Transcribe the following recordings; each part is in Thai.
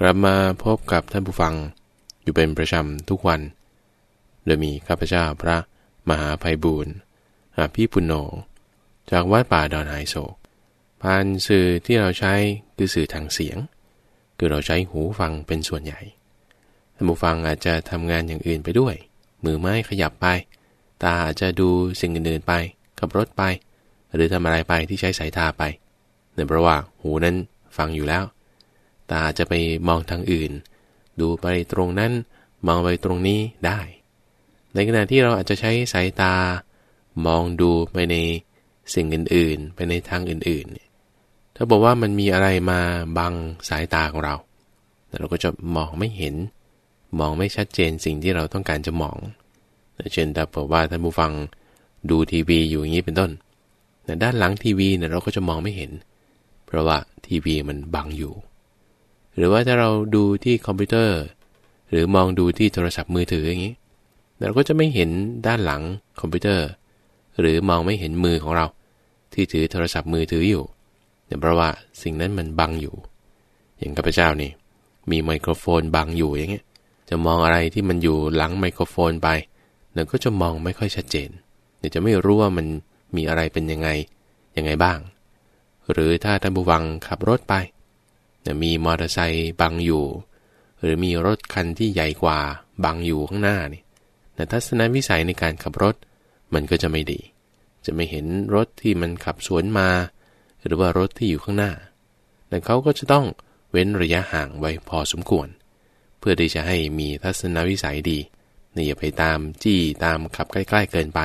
กลับมาพบกับท่านผู้ฟังอยู่เป็นประจำทุกวัน โดยมีข้าพเจ้าพระมหาภัยบูรณ์อาภีปุณโญจากวัดป่าดอนไฮโศกผ่านสื่อที่เราใช้คือสื่อทางเสียง คือเราใช้หูฟังเป็นส่วนใหญ่ท่านผู้ฟังอาจจะทำงานอย่างอื่นไปด้วย มือไม้ขยับไป ตาอาจจะดูสิ่งอื่นๆไป ขับรถไป หรือทำอะไรไปที่ใช้สายตาไปเนื่องเพราะว่าหูนั้นฟังอยู่แล้ว ตาจะไปมองทางอื่น ดูไปตรงนั้น มองไปตรงนี้ได้ ในขณะที่เราอาจจะใช้สายตา มองดูไปในสิ่งอื่นๆ ไปในทางอื่นๆ ถ้าบอกว่ามันมีอะไรมาบังสายตาของเราเราก็จะมองไม่เห็น มองไม่ชัดเจนสิ่งที่เราต้องการจะมองเช่นถ้าบอกว่าท่านผู้ฟังดูทีวีอยู่อย่างนี้เป็นต้นแต่ด้านหลังทีวีเนี่ยเราก็จะมองไม่เห็น เพราะว่าทีวีมันบังอยู่ หรือว่าถ้าเราดูที่คอมพิวเตอร์ หรือมองดูที่โทรศัพท์มือถืออย่างนี้ เราก็จะไม่เห็นด้านหลังคอมพิวเตอร์ หรือมองไม่เห็นมือของเรา ที่ถือโทรศัพท์มือถืออยู่เนี่ยเพราะว่าสิ่งนั้นมันบังอยู่ อย่างข้าพเจ้านี่มีไมโครโฟนบังอยู่อย่างเงี้ยจะมองอะไรที่มันอยู่หลังไมโครโฟนไปเราก็จะมองไม่ค่อยชัดเจนเดี๋ยวจะไม่รู้ว่ามันมีอะไรเป็นยังไงยังไงบ้าง หรือถ้าท่านผู้ฟังขับรถไป มีมอเตอร์ไซค์บังอยู่ หรือมีรถคันที่ใหญ่กว่าบังอยู่ข้างหน้านี่แต่ทัศนวิสัยในการขับรถมันก็จะไม่ดี จะไม่เห็นรถที่มันขับสวนมา หรือว่ารถที่อยู่ข้างหน้า แต่เขาก็จะต้องเว้นระยะห่างไว้พอสมควร เพื่อที่จะให้มีทัศนวิสัยดีอย่าไปตามจี้ตามขับใกล้ ๆ เกินไป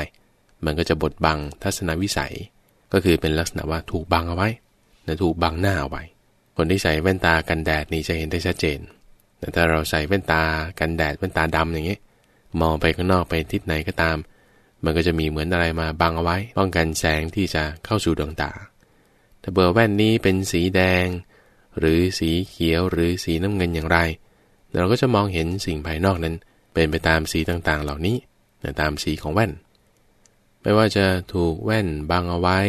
มันก็จะบดบังทัศนวิสัย ก็คือเป็นลักษณะว่าถูกบังเอาไว้นะถูกบังหน้าเอาไว้ คนที่ใส่แว่นตากันแดดนี่จะเห็นได้ชัดเจน แต่ถ้าเราใส่แว่นตากันแดดแว่นตาดำอย่างเงี้ยมองไปข้างนอกไปทิศไหนก็ตาม มันก็จะมีเหมือนอะไรมาบังเอาไว้ ป้องกันแสงที่จะเข้าสู่ดวงตา ถ้าเบอร์แว่นนี้เป็นสีแดง หรือสีเขียวหรือสีน้ำเงินอย่างไร เราก็จะมองเห็นสิ่งภายนอกนั้น เป็นไปตามสีต่างๆ เหล่านี้ตามสีของแว่น ไม่ว่าจะถูกแว่นบังเอาไว้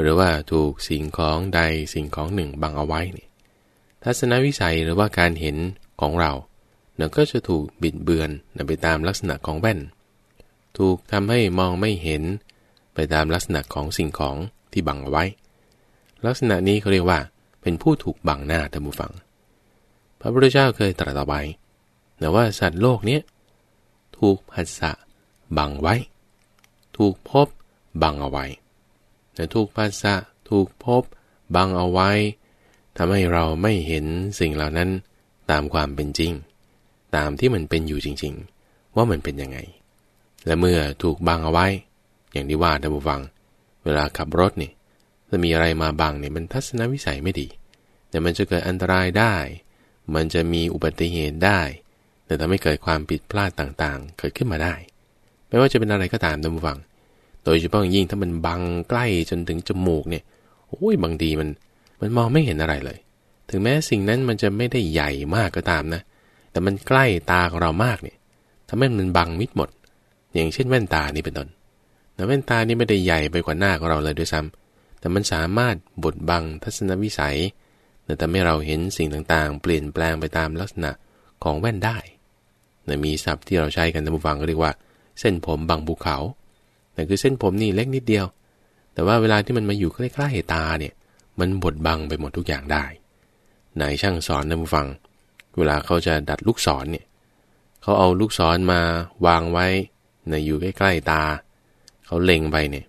หรือว่าถูกสิ่งของใดสิ่งของหนึ่งบังเอาไว้นี่ทัศนวิสัยหรือว่าการเห็นของเราเนี่ยก็จะถูกบิดเบือนไปตามลักษณะของแว่น ถูกทำให้มองไม่เห็น ไปตามลักษณะของสิ่งของที่บังเอาไว้ ลักษณะนี้เขาเรียกว่า เป็นผู้ถูกบังหน้าท่านผู้ฟัง พระพุทธเจ้าเคยตรัสเอาไว้แต่ว่าสัตว์โลกนี้ถูกผัสสะบังไว้ ถูกพบบังเอาไว้ แต่ถูกภาษะถูกพบบังเอาไว้ทำให้เราไม่เห็นสิ่งเหล่านั้นตามความเป็นจริง ตามที่มันเป็นอยู่จริง ๆ ว่ามันเป็นยังไง และเมื่อถูกบังเอาไว้ อย่างที่ว่าท่านผู้ฟัง เวลาขับรถนี่ถ้ามีอะไรมาบังเนี่ยมันทัศนวิสัยไม่ดีแต่มันจะเกิดอันตรายได้ มันจะมีอุบัติเหตุได้ แต่ทำให้เกิดความผิดพลาดต่างๆ เกิดขึ้นมาได้ ไม่ว่าจะเป็นอะไรก็ตามท่านผู้ฟัง โดยเฉพาะยิ่งถ้ามันบังใกล้จนถึงจมูกเนี่ยโอ้ยบางทีมันมันมองไม่เห็นอะไรเลย ถึงแม้สิ่งนั้นมันจะไม่ได้ใหญ่มากก็ตามนะ แต่มันใกล้ตาของเรามากเนี่ยทำให้มันบังมิดหมด อย่างเช่นแว่นตานี่เป็นต้นแต่แว่นตานี่ไม่ได้ใหญ่ไปกว่าหน้าของเราเลยด้วยซ้ำแต่มันสามารถบดบังทัศนวิสัยแต่ทำให้เราเห็นสิ่งต่างๆ เปลี่ยนแปลงไปตามลักษณะของแว่นได้มีศัพท์ที่เราใช้กันท่านผู้ฟังก็เรียกว่า เส้นผมบางภูเขา แต่คือเส้นผมนี่เล็กนิดเดียว แต่ว่าเวลาที่มันมาอยู่ใกล้ๆตาเนี่ย มันบดบังไปหมดทุกอย่างได้ไหนช่างสอนนะผู้ฟัง เวลาเขาจะดัดลูกศรเนี่ยเขาเอาลูกศรมาวางไว้ในอยู่ใกล้ๆตา เขาเล็งไปเนี่ย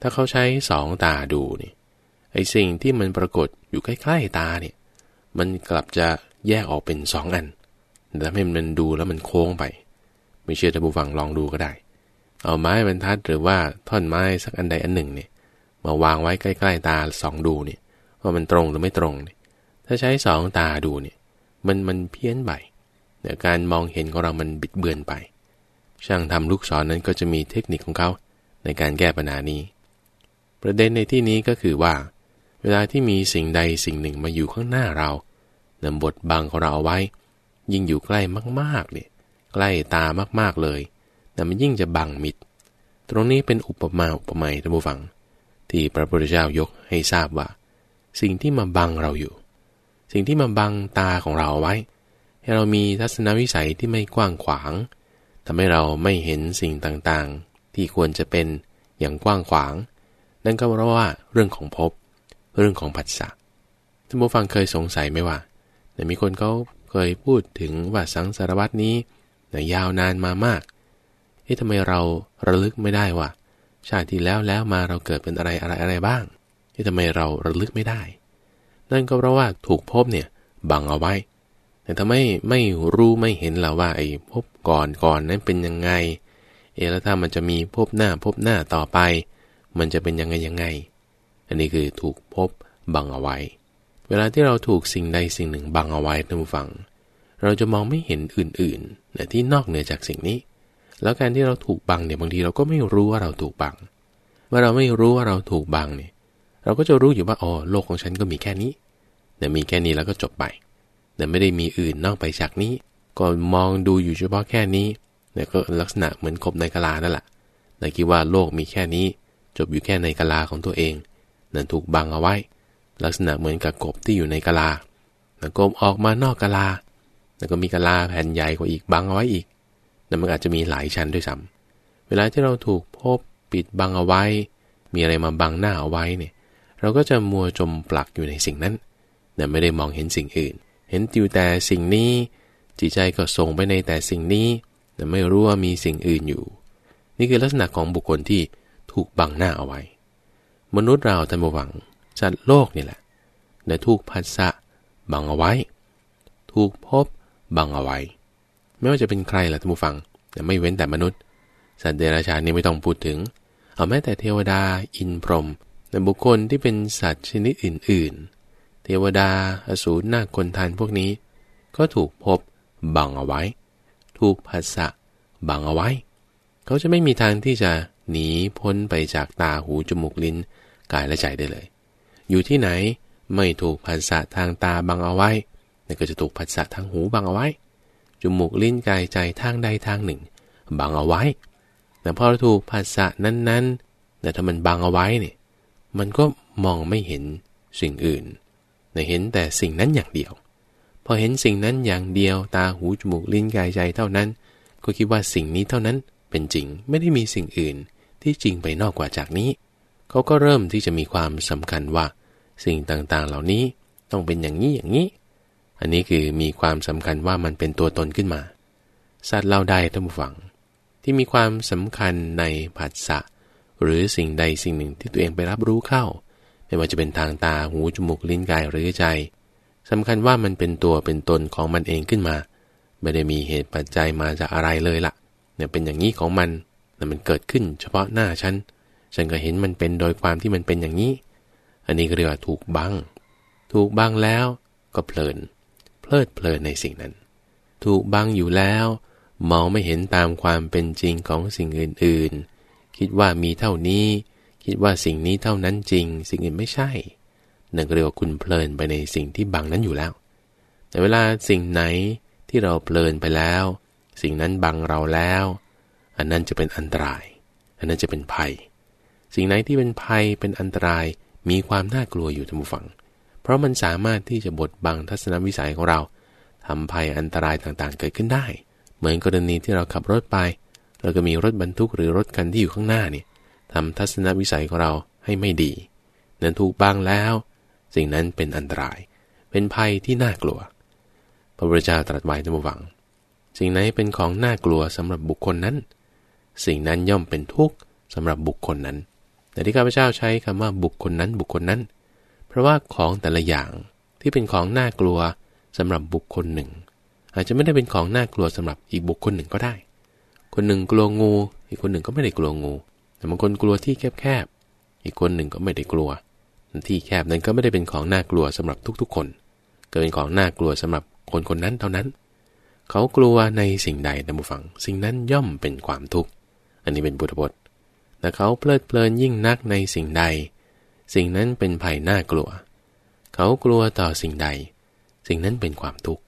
ถ้าเขาใช้สองตาดูนี่ไอสิ่งที่มันปรากฏอยู่ใกล้ๆตาเนี่ย มันกลับจะแยกออกเป็นสองอันทำให้มันดูแล้วมันโค้งไป ไม่เชื่อท่านผู้ฟังลองดูก็ได้ เอาไม้บรรทัดหรือว่าท่อนไม้สักอันใดอันหนึ่งเนี่ยมาวางไว้ใกล้ ๆ ตาสองดูเนี่ยว่ามันตรงหรือไม่ตรงเนี่ยถ้าใช้สองตาดูเนี่ยมันมันเพี้ยนไปเนี่ยการมองเห็นของเรามันบิดเบือนไป ช่างทำลูกศรนนั้นก็จะมีเทคนิคของเขาในการแก้ปัญหานี้ ประเด็นในที่นี้ก็คือว่า เวลาที่มีสิ่งใดสิ่งหนึ่งมาอยู่ข้างหน้าเรานำบทบังของเราเอาไว้ ยิ่งอยู่ใกล้มากๆเนี่ยใกล้ตามากๆเลย แต่มันยิ่งจะบังมิด ตรงนี้เป็นอุปมาอุปไมยท่านผู้ฟัง ที่พระพุทธเจ้ายกให้ทราบว่า สิ่งที่มาบังเราอยู่ สิ่งที่มาบังตาของเราไว้ ให้เรามีทัศนวิสัยที่ไม่กว้างขวางทำให้เราไม่เห็นสิ่งต่างๆ ที่ควรจะเป็นอย่างกว้างขวาง นั่นก็เพราะว่าเรื่องของภพเรื่องของผัสสะท่านผู้ฟังเคยสงสัยไหมว่าแต่มีคนเขาเคยพูดถึงว่าสังสารวัตนี้ยาวนานมามาก เอ๊ะทำไมเราระลึกไม่ได้ว่าชาติที่แล้วแล้วมาเราเกิดเป็นอะไรอะไรอะไรบ้างเอ๊ะทำไมเราระลึกไม่ได้ นั่นก็เพราะว่าถูกพบเนี่ยบังเอาไว้ แต่ถ้าไมไม่รู้ไม่เห็นเราว่าไอ้พบก่อนก่อนนั้นเป็นยังไง เอแล้วถ้ามันจะมีพบหน้าพบหน้าต่อไป มันจะเป็นยังไงยังไง อันนี้คือถูกพบบังเอาไว้ เวลาที่เราถูกสิ่งใดสิ่งหนึ่งบังเอาไว้ท่านผู้ฟัง เราจะมองไม่เห็นอื่นๆนะที่นอกเหนือจากสิ่งนี้ แล้วการที่เราถูกบังเนี่ยบางทีเราก็ไม่รู้ว่าเราถูกบัง เมื่อเราไม่รู้ว่าเราถูกบังเนี่ย เราก็จะรู้อยู่ว่าอ๋อโลกของฉันก็มีแค่นี้แต่มีแค่นี้แล้วก็จบไปแต่ไม่ได้มีอื่นนอกไปจากนี้ ก็มองดูอยู่เฉพาะแค่นี้เนี่ยก็ลักษณะเหมือนกบในกะลานั่นแหละแต่คิดว่าโลกมีแค่นี้ จบอยู่แค่ในกะลาของตัวเองนั่นถูกบังเอาไว้ ลักษณะเหมือนกับกบที่อยู่ในกะลาแต่กบออกมานอกกะลา แล้วก็มีกะลาแผ่นใหญ่กว่าอีกบังเอาไว้อีก นั่มันอาจจะมีหลายชั้นด้วยซ้ำเวลาที่เราถูกพบปิดบังเอาไว้ มีอะไรมาบังหน้าเอาไว้เนี่ย เราก็จะมัวจมปลักอยู่ในสิ่งนั้นแต่ไม่ได้มองเห็นสิ่งอื่น เห็นอยู่แต่สิ่งนี้ จิตใจก็ส่งไปในแต่สิ่งนี้ แต่ไม่รู้ว่ามีสิ่งอื่นอยู่ นี่คือลักษณะของบุคคลที่ถูกบังหน้าเอาไว้ มนุษย์เราท่านผู้ฟังจัดโลกนี่แหละแต่ถูกพัสสะบังเอาไว้ ถูกพบบังเอาไว้ ไม่ว่าจะเป็นใครล่ะท่านผู้ฟังแต่ไม่เว้นแต่มนุษย์ สัตว์เดรัจฉานนี่ไม่ต้องพูดถึง เอาแม้แต่เทวดาอินพรหมแต่บุคคลที่เป็นสัตว์ชนิดอื่น ๆ เทวดาอสูรนาคคนทานพวกนี้ ก็ถูกพบบังเอาไว้ ถูกภาษะบังเอาไว้ เขาจะไม่มีทางที่จะหนีพ้นไปจากตาหูจมูกลิ้นกายและใจได้เลย อยู่ที่ไหนไม่ถูกภาษะทางตาบังเอาไว้นั่นก็จะถูกภาษะทางหูบังเอาไว้ จมูกลิ้นกายใจทางใดทางหนึ่ง บังเอาไว้ แต่พอถูกภาษะนั้นๆ แต่ถ้ามันบังเอาไว้เนี่ยมันก็มองไม่เห็นสิ่งอื่นแต่เห็นแต่สิ่งนั้นอย่างเดียว พอเห็นสิ่งนั้นอย่างเดียว ตาหูจมูกลิ้นกายใจเท่านั้น ก็คิดว่าสิ่งนี้เท่านั้นเป็นจริงไม่ได้มีสิ่งอื่นที่จริงไปนอกกว่าจากนี้ เขาก็เริ่มที่จะมีความสำคัญว่า สิ่งต่างๆ เหล่านี้ต้องเป็นอย่างนี้อย่างนี้ อันนี้คือมีความสำคัญว่ามันเป็นตัวตนขึ้นมาสัตว์เราได้ท่านผู้ฟัง ที่มีความสำคัญในผัสสะหรือสิ่งใดสิ่งหนึ่งที่ตัวเองไปรับรู้เข้า ไม่ว่าจะเป็นทางตาหูจมูกลิ้นกายหรือใจสำคัญว่ามันเป็นตัวเป็นตนของมันเองขึ้นมา ไม่ได้มีเหตุปัจจัยมาจากอะไรเลยละ่ะเนี่ยเป็นอย่างนี้ของมันแต่มันเกิดขึ้นเฉพาะหน้าฉันฉันก็เห็นมันเป็นโดยความที่มันเป็นอย่างนี้ อันนี้ก็เรียกว่าถูกบัง ถูกบังแล้วก็เพลิน เพลิดเพลินในสิ่งนั้น ถูกบังอยู่แล้ว มองไม่เห็นตามความเป็นจริงของสิ่งอื่นๆ คิดว่ามีเท่านี้ คิดว่าสิ่งนี้เท่านั้นจริง สิ่งอื่นไม่ใช่นั่นก็เรียกว่าคุณเพลินไปในสิ่งที่บังนั้นอยู่แล้ว แต่เวลาสิ่งไหนที่เราเพลินไปแล้ว สิ่งนั้นบังเราแล้ว อันนั้นจะเป็นอันตราย อันนั้นจะเป็นภัย สิ่งไหนที่เป็นภัยเป็นอันตรายมีความน่ากลัวอยู่ท่านผู้ฟัง ราะมันสามารถที่จะบดบังทัศนวิสัยของเราทำภัยอันตรายต่างๆ เกิดขึ้นได้ เหมือนกรณีที่เราขับรถไป เราก็มีรถบรรทุกหรือรถคันที่อยู่ข้างหน้าเนี่ยทำทัศนวิสัยของเราให้ไม่ดี นั้นถูกบังแล้ว สิ่งนั้นเป็นอันตราย เป็นภัยที่น่ากลัว พระพุทธเจ้าตรัสไว้ท่านผู้ฟัง สิ่งไหนเป็นของน่ากลัวสำหรับบุคคลนั้น สิ่งนั้นย่อมเป็นทุกข์สำหรับบุคคลนั้น แต่ที่ข้าพเจ้าใช้คำว่าบุคคลนั้นบุคคลนั้น ราะว่าของแต่ละอย่างที่เป็นของน่ากลัวสำหรับบุคคลหนึ่ง อาจจะไม่ได้เป็นของน่ากลัวสำหรับอีกบุคคลหนึ่งก็ได้ คนหนึ่งกลัวงู อีกคนหนึ่งก็ไม่ได้กลัวงู แต่บางคนกลัวที่แคบๆอีกคนหนึ่งก็ไม่ได้กลัว ที่แคบนั้นก็ไม่ได้เป็นของน่ากลัวสำหรับทุกๆ คนก็เป็นของน่ากลัวสำหรับคนคนนั้นเท่านั้น เขากลัวในสิ่งใดนะบุฟัง สิ่งนั้นย่อมเป็นความทุกข์อันนี้เป็นบุตรบทแต่เขาเพลิดเพลินยิ่งนักในสิ่งใด สิ่งนั้นเป็นภัยน่ากลัว เขากลัวต่อสิ่งใด สิ่งนั้นเป็นความทุกข์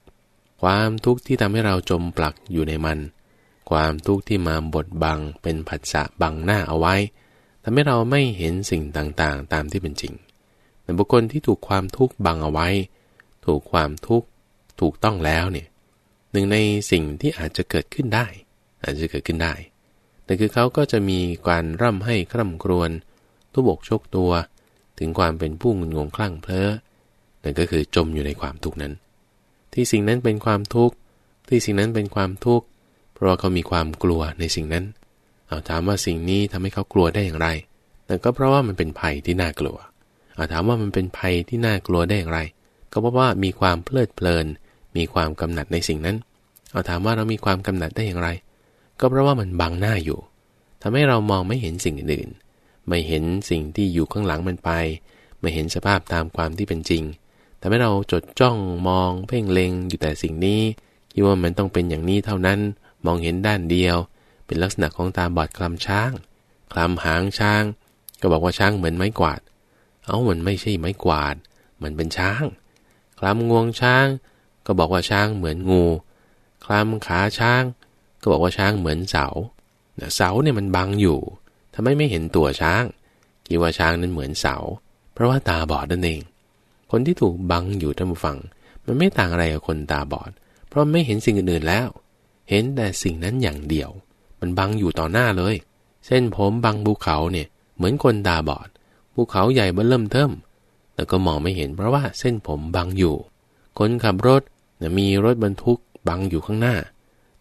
ความทุกข์ที่ทำให้เราจมปลักอยู่ในมัน ความทุกข์ที่มาบดบังเป็นผัสสะบังหน้าเอาไว้ทำให้เราไม่เห็นสิ่งต่างๆ ตามที่เป็นจริงแต่บุคคลที่ถูกความทุกข์บังเอาไว้ ถูกความทุกข์ถูกต้องแล้วเนี่ยหนึ่งในสิ่งที่อาจจะเกิดขึ้นได้ อาจจะเกิดขึ้นได้แต่คือเขาก็จะมีการร่ำให้คร่ำครวญทุบกชกตัว ถึงความเป็นผู้งุนงงคลั่งเพลอนั่นก็คือจมอยู่ในความทุกข์นั้น ที่สิ่งนั้นเป็นความทุกข์ ที่สิ่งนั้นเป็นความทุกข์ เพราะเขามีความกลัวในสิ่งนั้น เอาถามว่าสิ่งนี้ทำให้เขากลัวได้อย่างไรแต่ก็เพราะว่ามันเป็นภัยที่น่ากลัว เอาถามว่ามันเป็นภัยที่น่ากลัวได้อย่างไร ก็เพราะว่ามีความเพลิดเพลิน มีความกำหนัดในสิ่งนั้น เอาถามว่าเรามีความกำหนัดได้อย่างไร ก็เพราะว่ามันบังหน้าอยู่ทำให้เรามองไม่เห็นสิ่งอื่น ไม่เห็นสิ่งที่อยู่ข้างหลังมันไป ไม่เห็นสภาพตามความที่เป็นจริงทำให้เราจดจ้องมองเพ่งเล็งอยู่แต่สิ่งนี้คิดว่ามันต้องเป็นอย่างนี้เท่านั้น มองเห็นด้านเดียว เป็นลักษณะของตาบอดคลำช้างคลำหางช้าง ก็บอกว่าช้างเหมือนไม้กวาด เอามันไม่ใช่ไม้กวาด มันเป็นช้างคลำงวงช้าง ก็บอกว่าช้างเหมือนงูคลำขาช้าง ก็บอกว่าช้างเหมือนเสาเสาเนี่ยมันบังอยู่ ทำไมไม่เห็นตัวช้างคิดว่าช้างนั้นเหมือนเสา เพราะว่าตาบอดนั่นเอง คนที่ถูกบังอยู่ท่านผู้ฟัง มันไม่ต่างอะไรกับคนตาบอด เพราะไม่เห็นสิ่งอื่นๆแล้ว เห็นแต่สิ่งนั้นอย่างเดียว มันบังอยู่ต่อหน้าเลย เส้นผมบังภูเขาเนี่ยเหมือนคนตาบอดภูเขาใหญ่เบ้อเริ่มเทิมแต่ก็มองไม่เห็นเพราะว่าเส้นผมบังอยู่ คนขับรถมีรถบรรทุกบังอยู่ข้างหน้า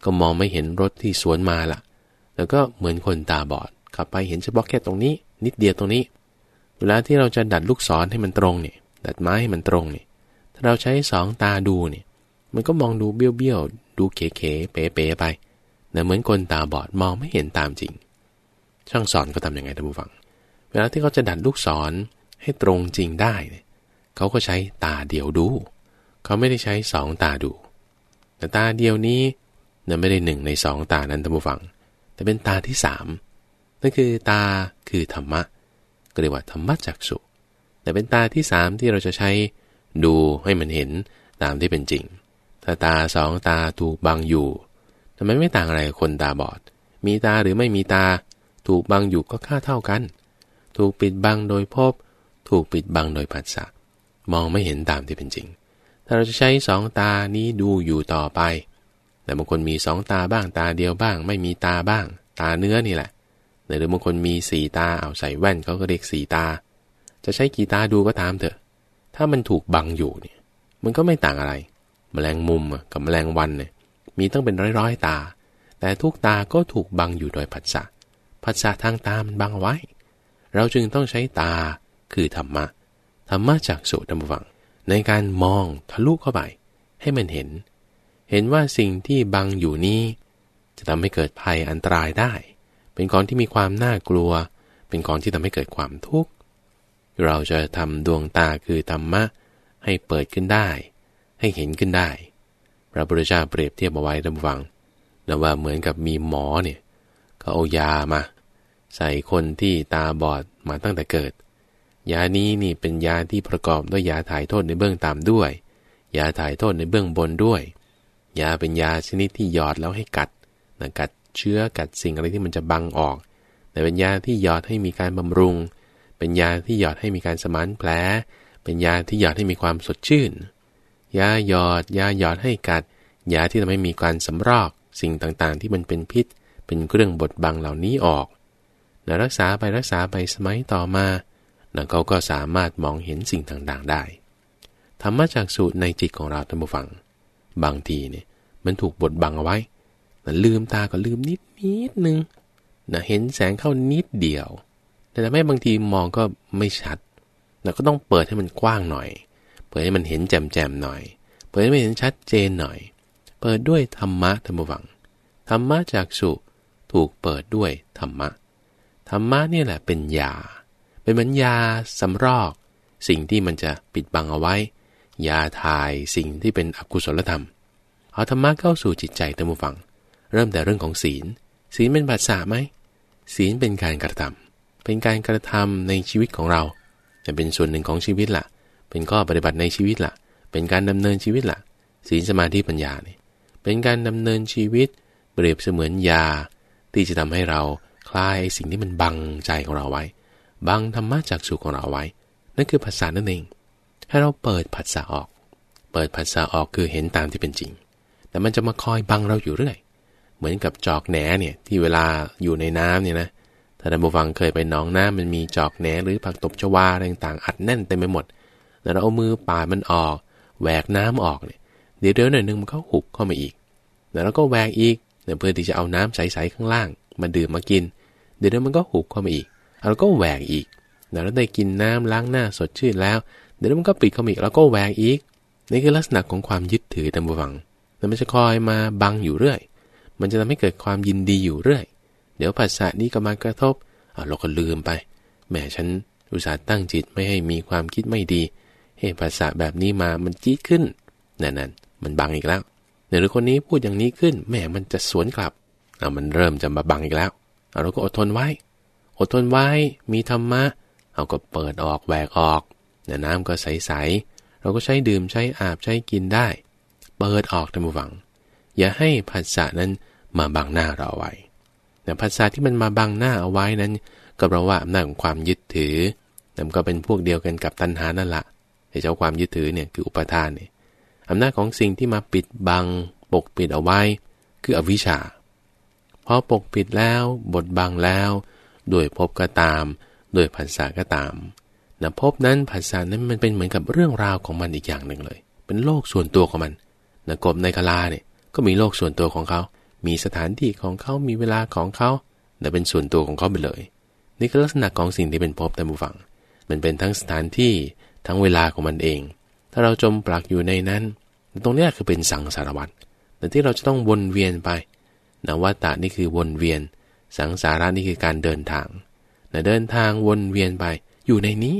ก็มองไม่เห็นรถที่สวนมาละ่ะ แล้วก็เหมือนคนตาบอด ขับไปเห็นเฉพาะแค่ตรงนี้ นิดเดียวตรงนี้ เวลาที่เราจะดัดลูกศรให้มันตรงเนี่ย ดัดไม้ให้มันตรงเนี่ย ถ้าเราใช้สองตาดูเนี่ย มันก็มองดูเบี้ยวๆ ดูเก๋ๆ เป๋ๆไปแต่เหมือนคนตาบอดมองไม่เห็นตามจริง ช่างสอนก็ทำยังไงท่านผู้ฟัง เวลาที่เขาจะดัดลูกศรให้ตรงจริงได้เนี่ยเขาก็ใช้ตาเดียวดู เขาไม่ได้ใช้สองตาดู แต่ตาเดียวนี้เนี่ยไม่ได้หนึ่งในสองตานั้นท่านผู้ฟัง แต่เป็นตาที่สาม นั่นคือตาคือธรรมะก็เรียกว่าธรรมะจักสุแต่เป็นตาที่สามที่เราจะใช้ดูให้มันเห็นตามที่เป็นจริง ถ้าตาสองตาถูกบังอยู่ทำไมไม่ต่างอะไรคนตาบอด มีตาหรือไม่มีตา ถูกบังอยู่ก็ค่าเท่ากัน ถูกปิดบังโดยพบถูกปิดบังโดยผัสสะมองไม่เห็นตามที่เป็นจริง ถ้าเราจะใช้สองตานี้ดูอยู่ต่อไป แต่บางคนมีสองตาบ้างตาเดียวบ้าง ไม่มีตาบ้าง ตาเนื้อนี่แหละ หรือบางคนมีสีตาเอาใส่แว่นเขาก็เรียกสีตา จะใช้กี่ตาดูก็ตามเถอะ ถ้ามันถูกบังอยู่เนี่ย มันก็ไม่ต่างอะไรแมลงมุมกับแมลงวันเนี่ยมีตั้งเป็นร้อยๆตา แต่ทุกตาก็ถูกบังอยู่โดยผัสสะผัสสะทางตามันบังไว้ เราจึงต้องใช้ตาคือธรรมะธรรมะจากสุธรรมวัง ในการมองทะลุเข้าไปให้มันเห็น เห็นว่าสิ่งที่บังอยู่นี้ จะทำให้เกิดภัยอันตรายได้ เป็นของที่มีความน่ากลัว เป็นของที่ทำให้เกิดความทุกข์ เราจะทำดวงตาคือธรรมะให้เปิดขึ้นได้ ให้เห็นขึ้นได้ พระพุทธเจ้าเปรียบเทียบเอาไว้ดำวังนะว่าเหมือนกับมีหมอเนี่ยก็เอายามา ใส่คนที่ตาบอดมาตั้งแต่เกิด ยานี้นี่เป็นยาที่ประกอบด้วยยาถ่ายโทษในเบื้องต่ำด้วย ยาถ่ายโทษในเบื้องบนด้วย ยาเป็นยาชนิดที่หยอดแล้วให้กัดนะกัด เชื้อกัดสิ่งอะไรที่มันจะบังออก แต่เป็นยาที่หยอดให้มีการบำรุง เป็นยาที่หยอดให้มีการสมานแผล เป็นยาที่หยอดให้มีความสดชื่น ยาหยอด ยาหยอดให้กัด ยาที่ทำให้มีการสำรอกสิ่งต่างๆ ที่มันเป็นพิษ เป็นเครื่องบดบังเหล่านี้ออกนะรักษาไปรักษาไปสมัยต่อมานะเขาก็สามารถมองเห็นสิ่งต่างๆ ได้ ธรรมะจากสูตรในจิตของเราท่านผู้ฟัง บางทีเนี่ยมันถูกบดบังเอาไว้ นลืมตาก็ลืมนิดนิดนึงนะเห็นแสงเข้านิดเดียว แต่ทำให้บางทีมองก็ไม่ชัดเราก็ต้องเปิดให้มันกว้างหน่อย เปิดให้มันเห็นแจ่มๆหน่อย เปิดให้มันเห็นชัดเจนหน่อย เปิดด้วยธรรมะธรรมวัง ธรรมะจากสุถูกเปิดด้วยธรรมะ ธรรมะนี่แหละเป็นยา เป็นเหมือนยาสำรอก สิ่งที่มันจะปิดบังเอาไว้ ยาทายสิ่งที่เป็นอกุศลธรรม เอาธรรมะเข้าสู่จิตใจท่านผู้ฟัง เริ่มแต่เรื่องของศีล ศีลเป็นภาษาไหมศีลเป็นการกระทำเป็นการกระทำในชีวิตของเราจะเป็นส่วนหนึ่งของชีวิตละ่ะ เป็นข้อปฏิบัติในชีวิตละ่ะ เป็นการดำเนินชีวิตละ่ะ ศีลสมาธิปัญญาเนี่ยเป็นการดำเนินชีวิตเปรียบเสมือนยา ที่จะทำให้เราคลายสิ่งที่มันบังใจของเราไว้ บังธรรมะจากสุของเราไว้ นั่นคือภาษานั่นเอง ให้เราเปิดภาษาออก เปิดภาษาออกคือเห็นตามที่เป็นจริง แต่มันจะมาคอยบังเราอยู่เรื่อย เหมือนกับจอกแหนเนี่ยที่เวลาอยู่ในน้ำเนี่ยนะถ้าท่านผู้ฟังเคยไปหนองน้ำมันมีจอกแหนหรือผักตบชวาอะไรต่างๆอัดแน่นเต็มไปหมดแล้วเราเอามือปาดมันออกแหวกน้ำออกเนี่ยเดี๋ยวเดี๋ยวหน่อยนึงมันก็หุบเข้ามาอีกแล้วเราก็แหวกอีกเพื่อที่จะเอาน้ำใสๆข้างล่าง มาดื่มมากิน เดี๋ยวเดี๋ยวมันก็หุบเข้ามาอีกเราก็แหวกอีกแล้วได้กินน้ำล้างหน้าสดชื่นแล้ว เดี๋ยวมันก็ปิดเข้ามาอีกแล้วก็แหวกอีกนี่คือลักษณะของความยึดถือตามบูฟังมันจะคอยมาบังอยู่เรื่อย มันจะทำให้เกิดความยินดีอยู่เรื่อย เดี๋ยวภาษานี้ก็มากระทบเราก็ลืมไป แหมฉันอุตส่าห์ตั้งจิตไม่ให้มีความคิดไม่ดี เฮ้ภาษาแบบนี้มามันจี๊ดขึ้นนั่นนั่นมันบังอีกแล้วหรือคนนี้พูดอย่างนี้ขึ้นแหมมันจะสวนกลับเอามันเริ่มจะมาบังอีกแล้วเราก็อดทนไว้ อดทนไว้ มีธรรมะ เอาก็เปิดออกแหวกออกน้ำก็ใสๆ เราก็ใช้ดื่มใช้อาบใช้กินได้ เปิดออกท่านผู้ฟัง อย่าให้ภาษานั้น มาบังหน้าเราไว้แต่ภาษาที่มันมาบังหน้าเอาไว้นั้น ก็เพราะว่าอำนาจของความยึดถือนั่นก็เป็นพวกเดียวกันกับตัณหานั่นแหละไอ้เจ้าความยึดถือเนี่ยคืออุปทานเนี่ยอำนาจของสิ่งที่มาปิดบังปกปิดเอาไว้ คืออวิชชาพอปกปิดแล้วบดบังแล้วด้วยพบก็ตามด้วยภาษาก็ตามนะพบนั้นภาษานั้นมันเป็นเหมือนกับเรื่องราวของมันอีกอย่างหนึ่งเลย เป็นโลกส่วนตัวของมันนะกบในกะลาเนี่ยก็มีโลกส่วนตัวของเขา มีสถานที่ของเขามีเวลาของเขาแต่เป็นส่วนตัวของเขาไปเลย นี่คือลักษณะของสิ่งที่เป็นพบแต่บูฟัง มันเป็นทั้งสถานที่ทั้งเวลาของมันเอง ถ้าเราจมปลักอยู่ในนั้น ตรงนี้คือเป็นสังสารวัตรแต่ที่เราจะต้องวนเวียนไปนวัตตานี่คือวนเวียน สังสาระนี่คือการเดินทางนะเดินทางวนเวียนไปอยู่ในนี้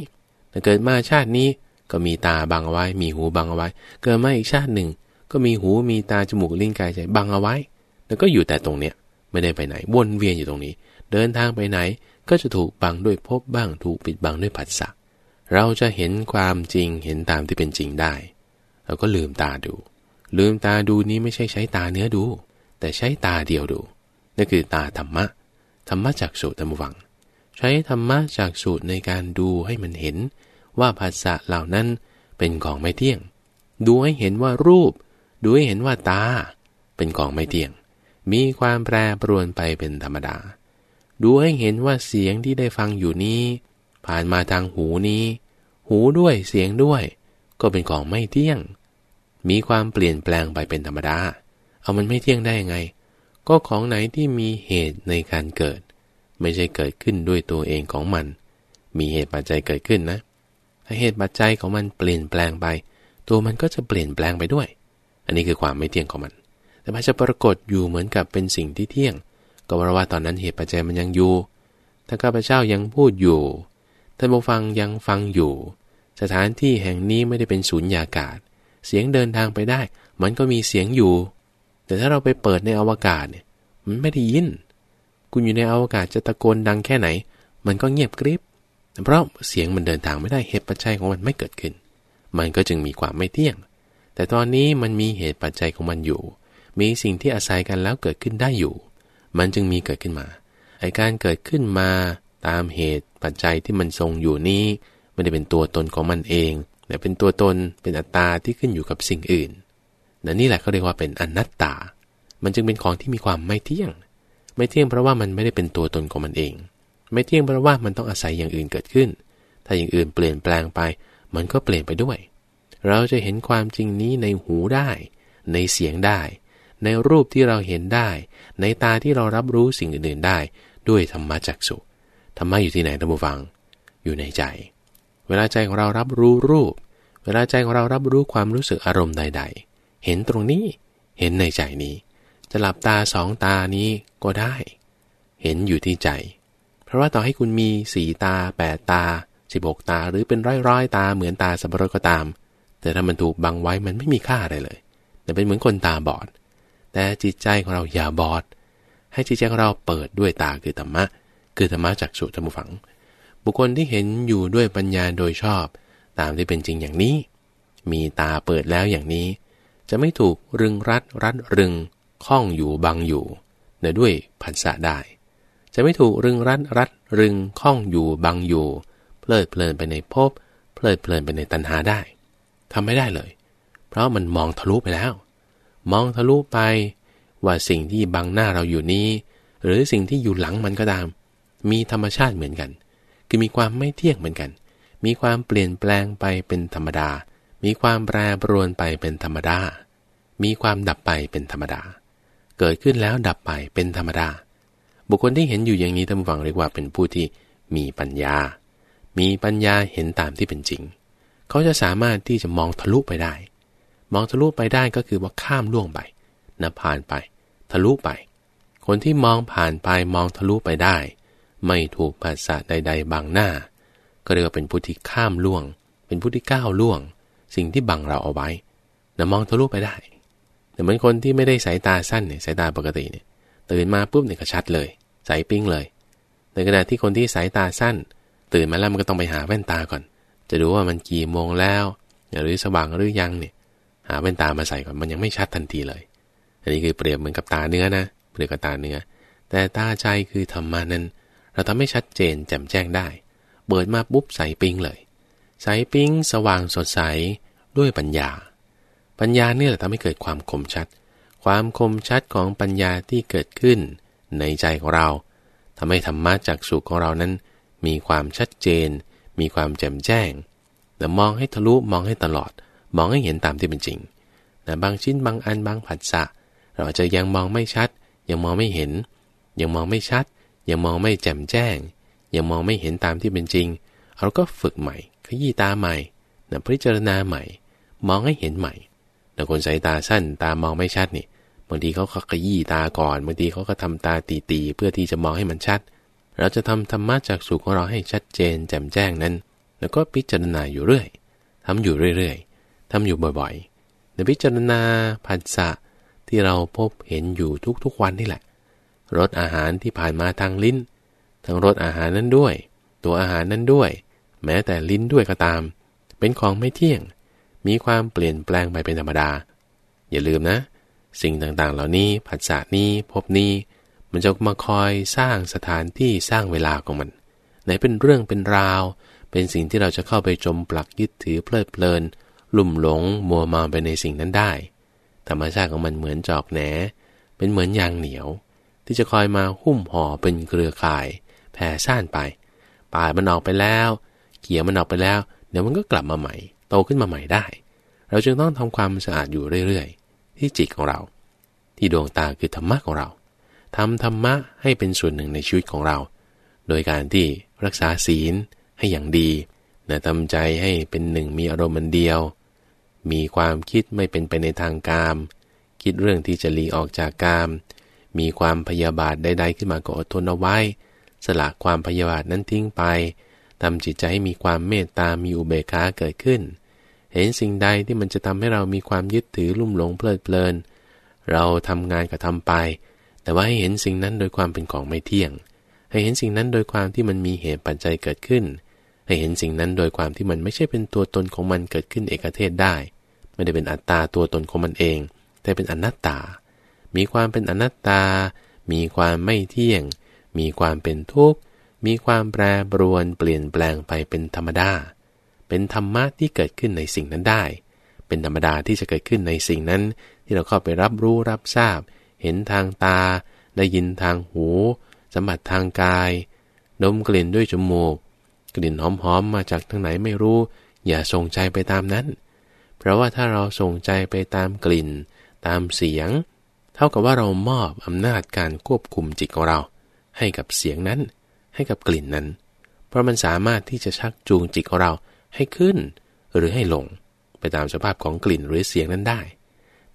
เกิดมาชาตินี้ก็มีตาบังเอาไว้ มีหูบังเอาไว้ เกิดมาอีกชาติหนึ่ง ก็มีหูมีตาจมูกลิ้นกายใจบังเอาไว้ แล้วก็อยู่แต่ตรงเนี้ยไม่ได้ไปไหนวนเวียนอยู่ตรงนี้ เดินทางไปไหนก็จะถูกบังด้วยพบบ้างถูกปิดบังด้วยผัสสะเราจะเห็นความจริงเห็นตามที่เป็นจริงได้ เราก็ลืมตาดู ลืมตาดูนี้ไม่ใช่ใช้ตาเนื้อดู แต่ใช้ตาเดียวดูนั่นคือตาธรรมะธรรมะจากสุตรธรรมวัง ใช้ธรรมะจากสูตรในการดูให้มันเห็น ว่าภาษาเหล่านั้นเป็นของไม่เที่ยง ดูให้เห็นว่ารูป ดูให้เห็นว่าตา เป็นของไม่เที่ยง มีความแปรปรวนไปเป็นธรรมดา ดูให้เห็นว่าเสียงที่ได้ฟังอยู่นี้ ผ่านมาทางหูนี้ หูด้วยเสียงด้วย ก็เป็นของไม่เที่ยง มีความเปลี่ยนแปลงไปเป็นธรรมดา เอามันไม่เที่ยงได้ยังไง ก็ของไหนที่มีเหตุในการเกิด ไม่ใช่เกิดขึ้นด้วยตัวเองของมัน มีเหตุปัจจัยเกิดขึ้นนะถ้าเหตุปัจจัยของมันเปลี่ยนแปลงไป ตัวมันก็จะเปลี่ยนแปลงไปด้วย อันนี้คือความไม่เที่ยงของมัน แต่มันจะปรากฏอยู่เหมือนกับเป็นสิ่งที่เที่ยง ก็เพราะว่าตอนนั้นเหตุปัจจัยมันยังอยู่ ถ้าข้าพเจ้ายังพูดอยู่ ท่านผู้ฟังยังฟังอยู่ สถานที่แห่งนี้ไม่ได้เป็นศูนย์ยากาศ เสียงเดินทางไปได้ มันก็มีเสียงอยู่ แต่ถ้าเราไปเปิดในอวกาศเนี่ย มันไม่ได้ยิน คุณอยู่ในอวกาศจะตะโกนดังแค่ไหน มันก็เงียบกริบ เพราะเสียงมันเดินทางไม่ได้เหตุปัจจัยของมันไม่เกิดขึ้น มันก็จึงมีความไม่เที่ยง แต่ตอนนี้มันมีเหตุปัจจัยของมันอยู่ มีสิ่งที่อาศัยกันแล้วเกิดขึ้นได้อยู่ มันจึงมีเกิดขึ้นมาไอการเกิดขึ้นมาตามเหตุปัจจัยที่มันทรงอยู่นี้ไม่ได้เป็นตัวตนของมันเองแต่เป็นตัวตนเป็นอัตตาที่ขึ้นอยู่กับสิ่งอื่นนั่นนี่แหละเขาเรียกว่าเป็นอนัตตา มันจึงเป็นของที่มีความไม่เที่ยง ไม่เที่ยงเพราะว่ามันไม่ได้เป็นตัวตนของมันเอง ไม่เที่ยงเพราะว่ามันต้องอาศัยอย่างอื่นเกิดขึ้น ถ้าอย่างอื่นเปลี่ยนแปลงไป มันก็เปลี่ยนไปด้วย เราจะเห็นความจริงนี้ในหูได้ ในเสียงได้ ในรูปที่เราเห็นได้ ในตาที่เรารับรู้สิ่งอื่นๆได้ ด้วยธรรมะจักสุธรรมะอยู่ที่ไหนท่านผู้ฟัง อยู่ในใจ เวลาใจของเรารับรู้รูป เวลาใจของเรารับรู้ความรู้สึกอารมณ์ใด ๆ เห็นตรงนี้ เห็นในใจนี้ จะหลับตาสองตานี้ก็ได้ เห็นอยู่ที่ใจ เพราะว่าต่อให้คุณมีสี่ตาแปดตาสิบหกตา หรือเป็นร้อยร้อยตาเหมือนตาสับปะรดก็ตาม แต่ถ้ามันถูกบังไว้มันไม่มีค่าอะไรเลย แต่เป็นเหมือนคนตาบอด แต่จิตใจของเราอย่าบอด ให้จิตใจของเราเปิดด้วยตาคือธรรมะ คือธรรมะจากสุธรรมฝัง บุคคลที่เห็นอยู่ด้วยปัญญาโดยชอบ ตามที่เป็นจริงอย่างนี้ มีตาเปิดแล้วอย่างนี้ จะไม่ถูกรึงรัดรัดรึงข้องอยู่บังอยู่เนื่อด้วยผัสสะได้ จะไม่ถูกรึงรัดรัดรึงข้องอยู่บังอยู่ เพลิดเพลินไปในภพเพลิดเพลินไปในตัณหาได้ทำไม่ได้เลย เพราะมันมองทะลุไปแล้ว มองทะลุไป ว่าสิ่งที่บังหน้าเราอยู่นี้ หรือสิ่งที่อยู่หลังมันก็ตาม มีธรรมชาติเหมือนกัน คือมีความไม่เที่ยงเหมือนกัน มีความเปลี่ยนแปลงไปเป็นธรรมดา มีความแปรปรวนไปเป็นธรรมดา มีความดับไปเป็นธรรมดา เกิดขึ้นแล้วดับไปเป็นธรรมดา บุคคลที่เห็นอยู่อย่างนี้ท่านผู้ฟังเรียกว่าเป็นผู้ที่มีปัญญา มีปัญญาเห็นตามที่เป็นจริง เขาจะสามารถที่จะมองทะลุไปได้ มองทะลุไปได้ก็คือว่าข้ามล่วงไปนะผ่านไป ทะลุไป คนที่มองผ่านไปมองทะลุไปได้ ไม่ถูกภาษาใด ๆบังหน้า ก็เรียกว่าเป็นผู้ที่ข้ามล่วง เป็นผู้ที่ก้าวล่วง สิ่งที่บังเราเอาไว้นะมองทะลุไปได้แต่เหมือนคนที่ไม่ได้สายตาสั้นเนี่ยสายตาปกติเนี่ยตื่นมาปุ๊บเนี่ยก็ชัดเลย สายปิ้งเลยในขณะที่คนที่สายตาสั้น ตื่นมาแล้วมันก็ต้องไปหาแว่นตาก่อน จะดูว่ามันกี่โมงแล้ว หรือสว่างหรือยังเนี่ย หาแว่นตามาใส่ก่อนมันยังไม่ชัดทันทีเลย อันนี้คือเปรียบเหมือนกับตาเนื้อนะเปรียบกับตาเนื้อ แต่ตาใจคือธรรมานั้น เราทำให้ชัดเจนแจ่มแจ้งได้ เปิดมาปุ๊บใส่ปิ้งเลย ใส่ปิ้งสว่างสดใสด้วยปัญญา ปัญญาเนี่ยแหละทำให้เกิดความคมชัด ความคมชัดของปัญญาที่เกิดขึ้น ในใจของเราทำให้ธรรมะจากสุขของเรานั้น มีความชัดเจน มีความแจ่มแจ้งแต่มองให้ทะลุมองให้ตลอด มองให้เห็นตามที่เป็นจริงแต่บางชิ้นบางอันบางผัสสะเราอาจจะยังมองไม่ชัด ยังมองไม่เห็น ยังมองไม่ชัด ยังมองไม่แจ่มแจ้ง ยังมองไม่เห็นตามที่เป็นจริง เราก็ฝึกใหม่ ขยี้ตาใหม่นะพิจารณาใหม่ มองให้เห็นใหม่แต่คนสายตาสั้นตามองไม่ชัดนี่บางทีเขาก็ขยี้ตาก่อนบางทีเขาก็ทำตาตีๆเพื่อที่จะมองให้มันชัด เราจะทำธรรมะจากสุขของเราให้ชัดเจนแจ่มแจ้งนั้น แล้วก็พิจารณาอยู่เรื่อยทำอยู่เรื่อยๆ ทำอยู่บ่อยๆในพิจารณาผัสสะที่เราพบเห็นอยู่ทุกๆวันนี่แหละรสอาหารที่ผ่านมาทางลิ้น ทั้งรสอาหารนั้นด้วย ตัวอาหารนั้นด้วย แม้แต่ลิ้นด้วยก็ตาม เป็นของไม่เที่ยง มีความเปลี่ยนแปลงไปเป็นธรรมดา อย่าลืมนะ สิ่งต่างๆ เหล่านี้ผัสสะนี้พบนี้ มันจะมาคอยสร้างสถานที่สร้างเวลาของมัน ไหนเป็นเรื่องเป็นราว เป็นสิ่งที่เราจะเข้าไปจมปลักยึดถือเพลิดเพลิน ลุ่มหลงมัวมาไปในสิ่งนั้นได้ ธรรมชาติของมันเหมือนจอกแหน เป็นเหมือนยางเหนียว ที่จะคอยมาหุ้มห่อเป็นเครือข่ายแผ่ซ่านไปป่ามันออกไปแล้ว เกี่ยมันออกไปแล้ว เดี๋ยวมันก็กลับมาใหม่ โตขึ้นมาใหม่ได้ เราจึงต้องทำความสะอาดอยู่เรื่อยๆ ที่จิตของเรา ที่ดวงตาคือธรรมะของเราทำธรรมะให้เป็นส่วนหนึ่งในชีวิตของเรา โดยการที่รักษาศีลให้อย่างดีนะทำใจให้เป็นหนึ่งมีอารมณ์มันเดียว มีความคิดไม่เป็นไปในทางกาม คิดเรื่องที่จะหลีออกจากกาม มีความพยาบาทใดๆขึ้นมาก็อดทนเอาไว้ สละความพยาบาทนั้นทิ้งไปทำจิตใจให้มีความเมตตา มีอุเบกขาเกิดขึ้น เห็นสิ่งใดที่มันจะทำให้เรามีความยึดถือลุ่มหลงเพลิดเพลิน เราทำงานก็ทำไป แต่ว่าให้เห็นสิ่งนั้นโดยความเป็นของไม่เที่ยง ให้เห็นสิ่งนั้นโดยความที่มันมีเหตุปัจจัยเกิดขึ้น ให้เห็นสิ่งนั้นโดยความที่มันไม่ใช่เป็นตัวตนของมันเกิดขึ้นเอกเทศได้ ไม่ได้เป็นอัตตาตัวตนของมันเอง แต่เป็นอนัตตา มีความเป็นอนัตตา มีความไม่เที่ยง มีความเป็นทุกข์ มีความแปรปรวนเปลี่ยนแปลงไปเป็นธรรมดา เป็นธรรมะที่เกิดขึ้นในสิ่งนั้นได้ เป็นธรรมดาที่จะเกิดขึ้นในสิ่งนั้น ที่เราเข้าไปรับรู้รับทราบ เห็นทางตา ได้ยินทางหู สัมผัสทางกาย ดมกลิ่นด้วยจมูก กลิ่นหอมๆมาจากทางไหนไม่รู้ อย่าส่งใจไปตามนั้น เพราะว่าถ้าเราส่งใจไปตามกลิ่น ตามเสียง เท่ากับว่าเรามอบอำนาจการควบคุมจิตของเรา ให้กับเสียงนั้น ให้กับกลิ่นนั้น เพราะมันสามารถที่จะชักจูงจิตของเราให้ขึ้น หรือให้ลง ไปตามสภาพของกลิ่นหรือเสียงนั้นได้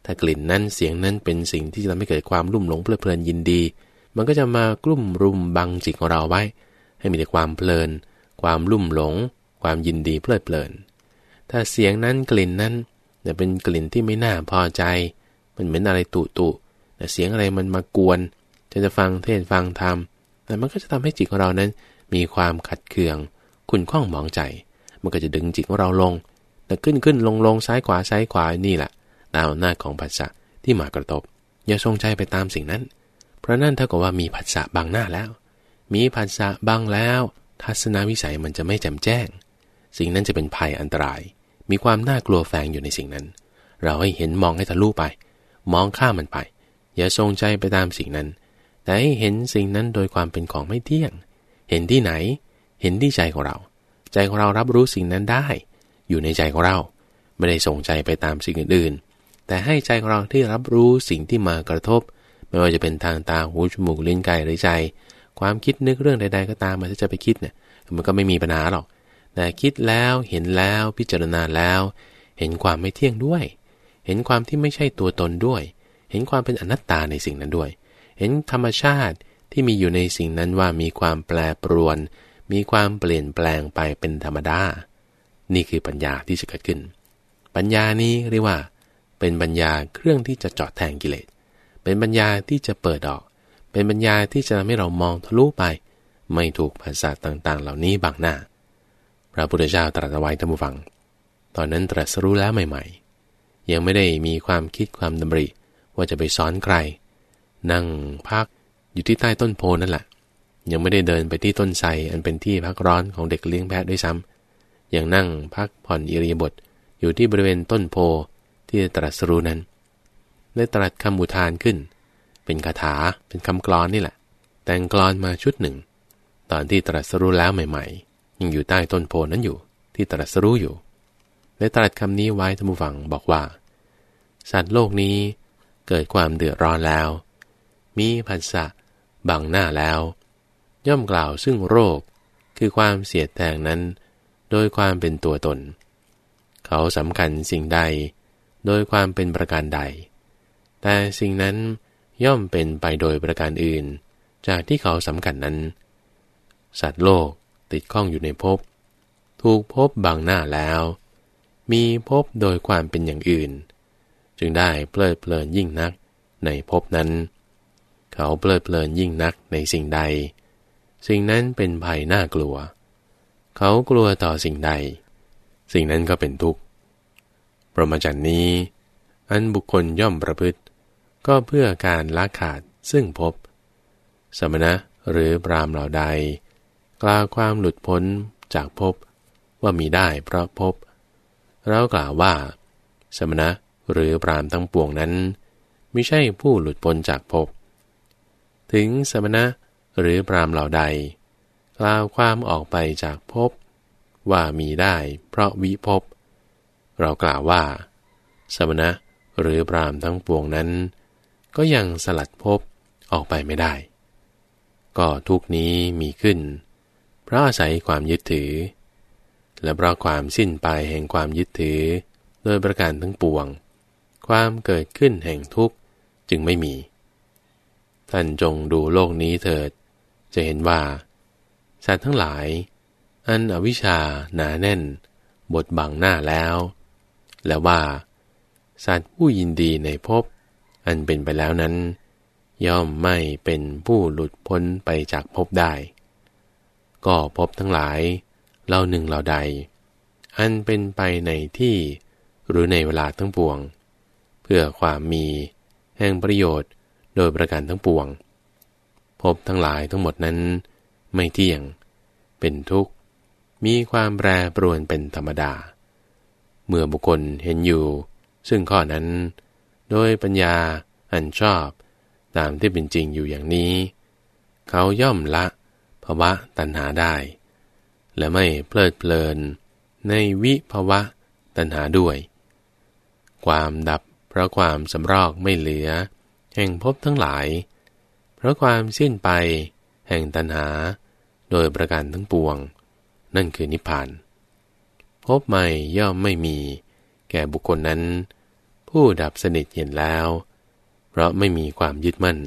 ถ้ากลิ่นนั้นเสียงนั้นเป็นสิ่งที่จะทำให้เกิดความรุ่มหลงเพลิดเพลินยินดี มันก็จะมากลุ่มรุมบังจิตของเราไว้ ให้มีแต่ความเพลิน ความรุ่มหลง ความยินดีเพลิดเพลิน ถ้าเสียงนั้นกลิ่นนั้นจะเป็นกลิ่นที่ไม่น่าพอใจ มันเหมือนอะไรตุตุแต่เสียงอะไรมันมากวนจะจะฟังเทศฟังธรรมแต่มันก็จะทำให้จิตของเรานั้น มีความขัดเคือง ขุ่นข้องหมองใจ มันก็จะดึงจิตของเราลง แต่ขึ้นขึ้นลงลงซ้ายขวาซ้ายขวานี่แหละตามอำนาจของผัสสะที่มากระทบอย่าทรงใจไปตามสิ่งนั้น เพราะนั่นเท่ากับว่ามีผัสสะบังหน้าแล้ว มีผัสสะบังแล้ว ทัศนวิสัยมันจะไม่แจ่มแจ้ง สิ่งนั้นจะเป็นภัยอันตราย มีความน่ากลัวแฝงอยู่ในสิ่งนั้น เราให้เห็นมองให้ทะลุไป มองข้ามมันไป อย่าทรงใจไปตามสิ่งนั้น แต่ให้เห็นสิ่งนั้นโดยความเป็นของไม่เที่ยง เห็นที่ไหน เห็นที่ใจของเรา ใจของเรารับรู้สิ่งนั้นได้ อยู่ในใจของเรา ไม่ได้ส่งใจไปตามสิ่งอื่นๆ แต่ให้ใจของเราที่รับรู้สิ่งที่มากระทบ ไม่ว่าจะเป็นทางตาหูจมูกลิ้นกายหรือใจ ความคิดนึกเรื่องใด ๆ ก็ตามมันจะไปคิดเนี่ยมันก็ไม่มีปัญหาหรอกแต่คิดแล้วเห็นแล้วพิจารณาแล้ว เห็นความไม่เที่ยงด้วย เห็นความที่ไม่ใช่ตัวตนด้วย เห็นความเป็นอนัตตาในสิ่งนั้นด้วย เห็นธรรมชาติที่มีอยู่ในสิ่งนั้นว่ามีความแปรปรวน มีความเปลี่ยนแปลงไปเป็นธรรมดา นี่คือปัญญาที่จะเกิดขึ้น ปัญญานี้เรียกว่า เป็นปัญญาเครื่องที่จะเจาะแทงกิเลส เป็นปัญญาที่จะเปิดออก เป็นปัญญาที่จะทำให้เรามองทะลุไป ไม่ถูกภาษาต่างๆ เหล่านี้บังหน้า พระพุทธเจ้าตรัสไว้ท่านผู้ฟัง ตอนนั้นตรัสรู้แล้วใหม่ ๆ ยังไม่ได้มีความคิดความดำริว่าจะไปสอนใคร นั่งพักอยู่ที่ใต้ต้นโพนั่นแหละ ยังไม่ได้เดินไปที่ต้นไทรอันเป็นที่พักร้อนของเด็กเลี้ยงแพะด้วยซ้ำยังนั่งพักผ่อนอิริยาบถอยู่ที่บริเวณต้นโพที่ตรัสรู้นั้นได้ตรัสคำอุทานขึ้น เป็นคาถาเป็นคำกลอนนี่แหละ แต่งกลอนมาชุดหนึ่ง ตอนที่ตรัสรู้แล้วใหม่ ๆ ยังอยู่ใต้ต้นโพนั้นอยู่ ที่ตรัสรู้อยู่ได้ตรัสคำนี้ไว้ท่านผู้ฟังบอกว่า สัตว์โลกนี้เกิดความเดือดร้อนแล้ว มีผัสสะบังหน้าแล้ว ย่อมกล่าวซึ่งโรคคือความเสียดแทงนั้น โดยความเป็นตัวตน เขาสำคัญสิ่งใด โดยความเป็นประการใด แต่สิ่งนั้น ย่อมเป็นไปโดยประการอื่น จากที่เขาสำคัญนั้น สัตว์โลกติดข้องอยู่ในภพถูกภพบังหน้าแล้ว มีภพโดยความเป็นอย่างอื่น จึงได้เพลิดเพลินยิ่งนักในภพนั้น เขาเพลิดเพลินยิ่งนักในสิ่งใด สิ่งนั้นเป็นภัยน่ากลัว เขากลัวต่อสิ่งใด สิ่งนั้นก็เป็นทุกข์พรหมาจรรย์นี้ อันบุคคลย่อมประพฤติ ก็เพื่อการละขาดซึ่งพบสมณะหรือปรามเหล่าใด กล่าวความหลุดพ้นจากพบว่ามีได้เพราะพบเรากล่าวว่า สมณะหรือปรามทั้งปวงนั้นไม่ใช่ผู้หลุดพ้นจากภพถึงสมณะหรือปรามเหล่าใด กล่าวความออกไปจากภพว่ามีได้เพราะวิภพเรากล่าวว่า สมณะหรือปรามทั้งปวงนั้น ก็ยังสลัดภพออกไปไม่ได้ ก็ทุกนี้มีขึ้น เพราะอาศัยความยึดถือ และเพราะความสิ้นไปแห่งความยึดถือ โดยประการทั้งปวง ความเกิดขึ้นแห่งทุกข์จึงไม่มี ท่านจงดูโลกนี้เถิด จะเห็นว่า สัตว์ทั้งหลาย อันอวิชชาหนาแน่น บทบังหน้าแล้ว และว่า สัตว์ผู้ยินดีในภพ อันเป็นไปแล้วนั้น ย่อมไม่เป็นผู้หลุดพ้นไปจากภพได้ ก็ภพทั้งหลายเล่าหนึ่งเล่าใด อันเป็นไปในที่หรือในเวลาทั้งปวง เพื่อความมีแห่งประโยชน์โดยประการทั้งปวงพบทั้งหลายทั้งหมดนั้น ไม่เที่ยง เป็นทุกข์ มีความแปรปรวนเป็นธรรมดา เมื่อบุคคลเห็นอยู่ ซึ่งข้อนั้น โดยปัญญาอันชอบ ตามที่เป็นจริงอยู่อย่างนี้ เขาย่อมละภาวะตัณหาได้ และไม่เพลิดเพลิน ในวิภาวะตัณหาด้วย ความดับเพราะความสำรอกไม่เหลือ แห่งภพทั้งหลาย เพราะความสิ้นไปแห่งตัณหา โดยประการทั้งปวง นั่นคือนิพพานพบใหม่ย่อมไม่มี แก่บุคคลนั้น ผู้ดับสนิทเย็นแล้ว เพราะไม่มีความยึดมั่น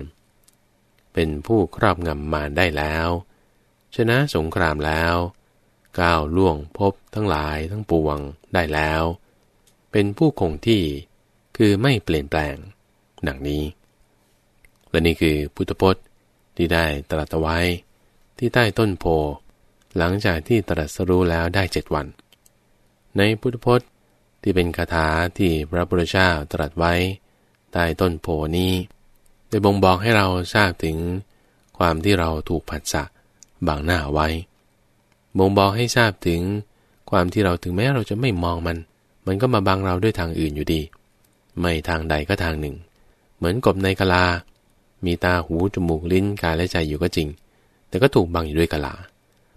เป็นผู้ครอบงำมารได้แล้ว ชนะสงครามแล้ว ก้าวล่วงพบทั้งหลายทั้งปวงได้แล้ว เป็นผู้คงที่คือไม่เปลี่ยนแปลง ดังนี้ และนี่คือพุทธพจน์ที่ได้ตรัสไว้ที่ใต้ต้นโพ หลังจากที่ตรัสรู้แล้วได้เจ็ดวัน ในพุทธพจน์ ที่เป็นคาถาที่พระพุทธเจ้าตรัสไว้ใต้ต้นโพนี้ได้บ่งบอกให้เราทราบถึงความที่เราถูกผัสสะบังหน้าไว้ บ่งบอกให้ทราบถึงความที่เราถึงแม้เราจะไม่มองมัน มันก็มาบังเราด้วยทางอื่นอยู่ดี ไม่ทางใดก็ทางหนึ่ง เหมือนกบในกะลา มีตาหูจมูกลิ้นกายและใจอยู่ก็จริง แต่ก็ถูกบังอยู่ด้วยกะลา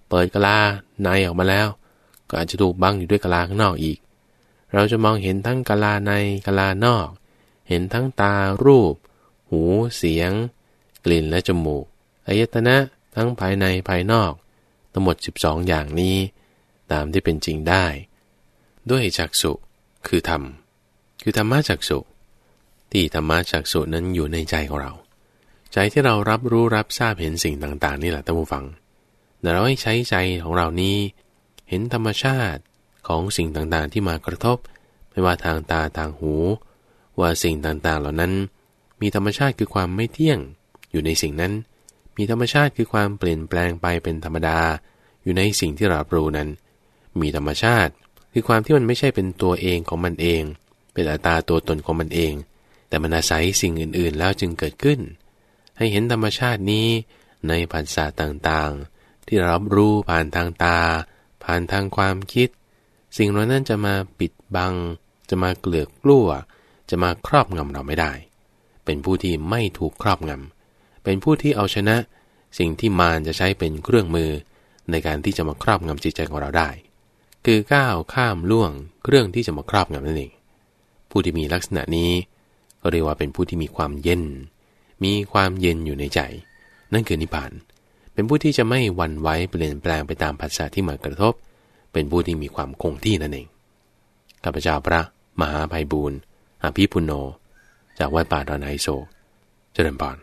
เปิดกะลาในออกมาแล้ว ก็อาจจะถูกบังอยู่ด้วยกะลาข้างนอกอีก เราจะมองเห็นทั้งกลาในกลานอก เห็นทั้งตารูป หูเสียง กลิ่นและจมูกอายตนะทั้งภายในภายนอก ทั้งหมด 12 อย่างนี้ ตามที่เป็นจริงได้ ด้วยจักสุคือธรรม คือธรรมะจักสุที่ธรรมะจักสุนั้นอยู่ในใจของเรา ใจที่เรารับรู้รับทราบเห็นสิ่งต่าง ๆ นี่แหละท่านผู้ฟังแต่เราให้ใช้ใจของเรานี้ เห็นธรรมชาติ ของสิ่งต่างๆที่มากระทบ ไม่ว่าทางตาทางหู ว่าสิ่งต่างๆเหล่านั้น มีธรรมชาติคือความไม่เที่ยง อยู่ในสิ่งนั้น มีธรรมชาติคือความเปลี่ยนแปลงไปเป็นธรรมดา อยู่ในสิ่งที่เรับรู้นั้น มีธรรมชาติ คือความที่มันไม่ใช่เป็นตัวเองของมันเอง เป็นอัตราตัวตนของมันเอง แต่มันอาศัยสิ่งอื่นๆ แล้วจึงเกิดขึ้น ให้เห็นธรรมชาตินี้ในภาษาต่างๆ ที่รับรู้ผ่านทางตา ผ่านทางความคิด สิ่งเหล่านั้นจะมาปิดบัง จะมาเกลือกกลั้ว จะมาครอบงำเราไม่ได้ เป็นผู้ที่ไม่ถูกครอบงำ เป็นผู้ที่เอาชนะ สิ่งที่มารจะใช้เป็นเครื่องมือ ในการที่จะมาครอบงำจิตใจของเราได้ คือก้าวข้ามล่วงเรื่องที่จะมาครอบงำนั่นเอง ผู้ที่มีลักษณะนี้ก็เรียกว่าเป็นผู้ที่มีความเย็น มีความเย็นอยู่ในใจ นั่นคือนิพพาน เป็นผู้ที่จะไม่หวั่นไหวเปลี่ยนแปลงไปตามภาษาที่มากระทบ เป็นผู้ที่มีความคงที่นั่นเองข้าพเจ้าพระ มหาภัยบูรณ์อภิปุโน จากวัดป่าดอนไฮโซ เจริญพร